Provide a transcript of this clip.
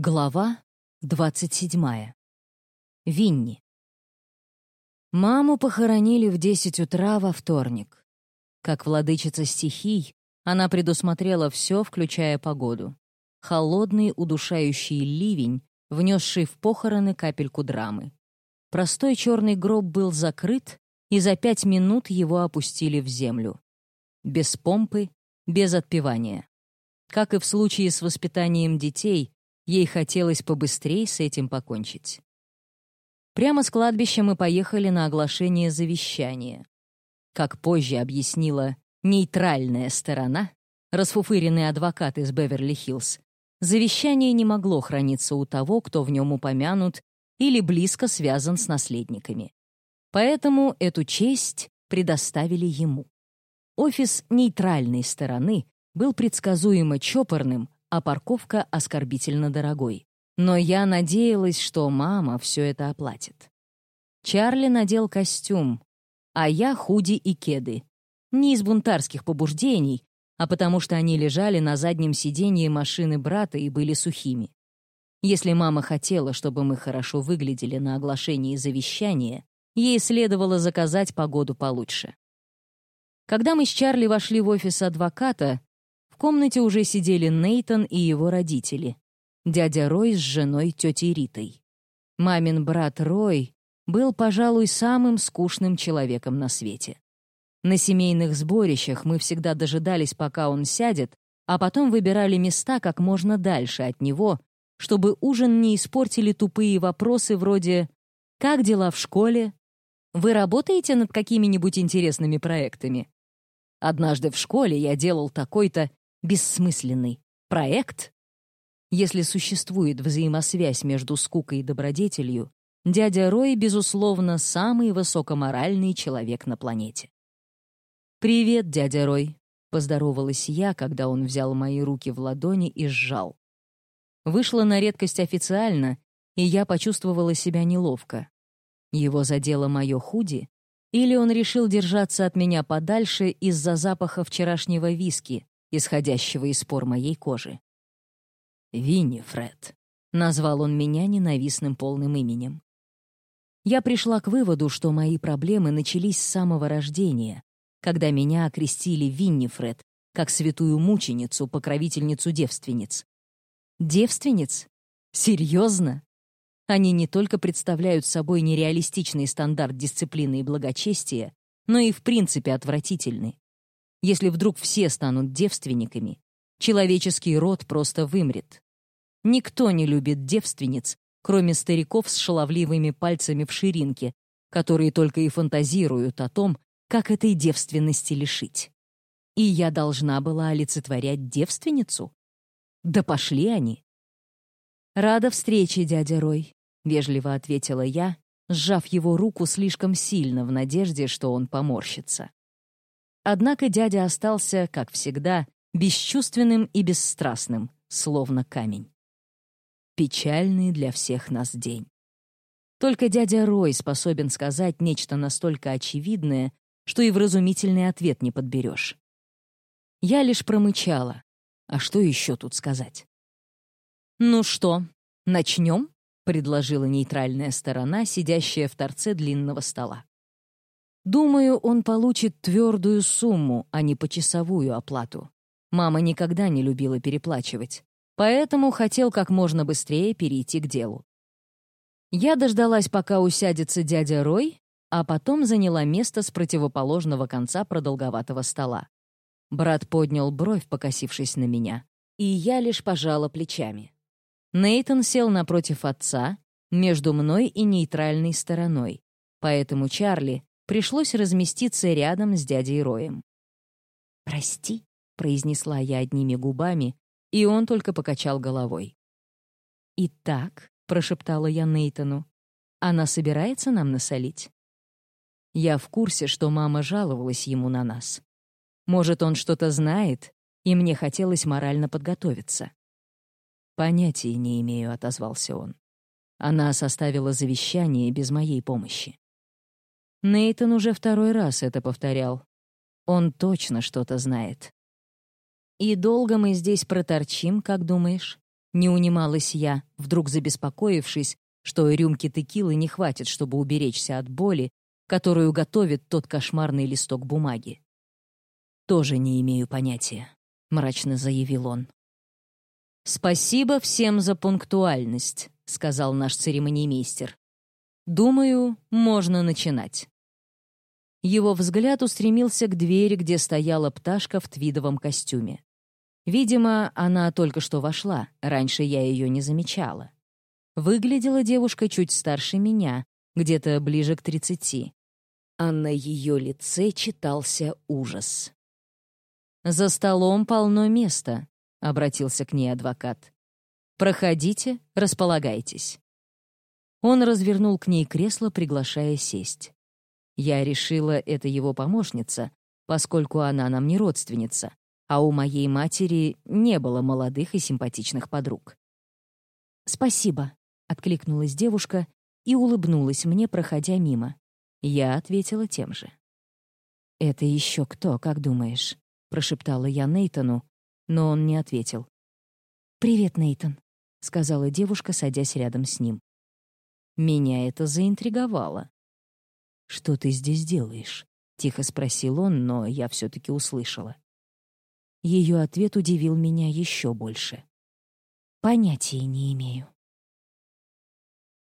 Глава 27. Винни. Маму похоронили в 10 утра во вторник. Как владычица стихий, она предусмотрела все, включая погоду. Холодный, удушающий ливень, внесший в похороны капельку драмы. Простой черный гроб был закрыт, и за пять минут его опустили в землю. Без помпы, без отпевания. Как и в случае с воспитанием детей — Ей хотелось побыстрее с этим покончить. Прямо с кладбища мы поехали на оглашение завещания. Как позже объяснила нейтральная сторона, расфуфыренный адвокат из Беверли-Хиллз, завещание не могло храниться у того, кто в нем упомянут или близко связан с наследниками. Поэтому эту честь предоставили ему. Офис нейтральной стороны был предсказуемо чопорным, а парковка оскорбительно дорогой. Но я надеялась, что мама все это оплатит. Чарли надел костюм, а я худи и кеды. Не из бунтарских побуждений, а потому что они лежали на заднем сиденье машины брата и были сухими. Если мама хотела, чтобы мы хорошо выглядели на оглашении завещания, ей следовало заказать погоду получше. Когда мы с Чарли вошли в офис адвоката, комнате уже сидели Нейтон и его родители. Дядя Рой с женой тетей Ритой. Мамин брат Рой был, пожалуй, самым скучным человеком на свете. На семейных сборищах мы всегда дожидались, пока он сядет, а потом выбирали места как можно дальше от него, чтобы ужин не испортили тупые вопросы вроде «Как дела в школе?» «Вы работаете над какими-нибудь интересными проектами?» «Однажды в школе я делал такой-то бессмысленный проект? Если существует взаимосвязь между скукой и добродетелью, дядя Рой, безусловно, самый высокоморальный человек на планете. «Привет, дядя Рой», — поздоровалась я, когда он взял мои руки в ладони и сжал. Вышло на редкость официально, и я почувствовала себя неловко. Его задело мое худи, или он решил держаться от меня подальше из-за запаха вчерашнего виски, исходящего из пор моей кожи. «Винни, Фред», — назвал он меня ненавистным полным именем. Я пришла к выводу, что мои проблемы начались с самого рождения, когда меня окрестили Виннифред, как святую мученицу, покровительницу девственниц. Девственниц? Серьезно? Они не только представляют собой нереалистичный стандарт дисциплины и благочестия, но и в принципе отвратительны. Если вдруг все станут девственниками, человеческий род просто вымрет. Никто не любит девственниц, кроме стариков с шаловливыми пальцами в ширинке, которые только и фантазируют о том, как этой девственности лишить. И я должна была олицетворять девственницу? Да пошли они. «Рада встрече, дядя Рой», — вежливо ответила я, сжав его руку слишком сильно в надежде, что он поморщится. Однако дядя остался, как всегда, бесчувственным и бесстрастным, словно камень. Печальный для всех нас день. Только дядя Рой способен сказать нечто настолько очевидное, что и вразумительный ответ не подберешь. Я лишь промычала. А что еще тут сказать? «Ну что, начнем?» — предложила нейтральная сторона, сидящая в торце длинного стола. Думаю, он получит твердую сумму, а не почасовую оплату. Мама никогда не любила переплачивать, поэтому хотел как можно быстрее перейти к делу. Я дождалась, пока усядется дядя Рой, а потом заняла место с противоположного конца продолговатого стола. Брат поднял бровь, покосившись на меня, и я лишь пожала плечами. Нейтон сел напротив отца, между мной и нейтральной стороной, поэтому Чарли пришлось разместиться рядом с дядей Роем. «Прости», — произнесла я одними губами, и он только покачал головой. «Итак», — прошептала я Нейтану, — «она собирается нам насолить?» Я в курсе, что мама жаловалась ему на нас. Может, он что-то знает, и мне хотелось морально подготовиться. «Понятия не имею», — отозвался он. Она составила завещание без моей помощи. Нейтон уже второй раз это повторял. Он точно что-то знает. «И долго мы здесь проторчим, как думаешь?» Не унималась я, вдруг забеспокоившись, что рюмки текилы не хватит, чтобы уберечься от боли, которую готовит тот кошмарный листок бумаги. «Тоже не имею понятия», — мрачно заявил он. «Спасибо всем за пунктуальность», — сказал наш церемониймейстер. «Думаю, можно начинать». Его взгляд устремился к двери, где стояла пташка в твидовом костюме. Видимо, она только что вошла, раньше я ее не замечала. Выглядела девушка чуть старше меня, где-то ближе к тридцати. А на ее лице читался ужас. «За столом полно места», — обратился к ней адвокат. «Проходите, располагайтесь». Он развернул к ней кресло, приглашая сесть. Я решила, это его помощница, поскольку она нам не родственница, а у моей матери не было молодых и симпатичных подруг. «Спасибо», — откликнулась девушка и улыбнулась мне, проходя мимо. Я ответила тем же. «Это еще кто, как думаешь?» — прошептала я Нейтану, но он не ответил. «Привет, Нейтан», — сказала девушка, садясь рядом с ним. Меня это заинтриговало. «Что ты здесь делаешь?» — тихо спросил он, но я все-таки услышала. Ее ответ удивил меня еще больше. «Понятия не имею».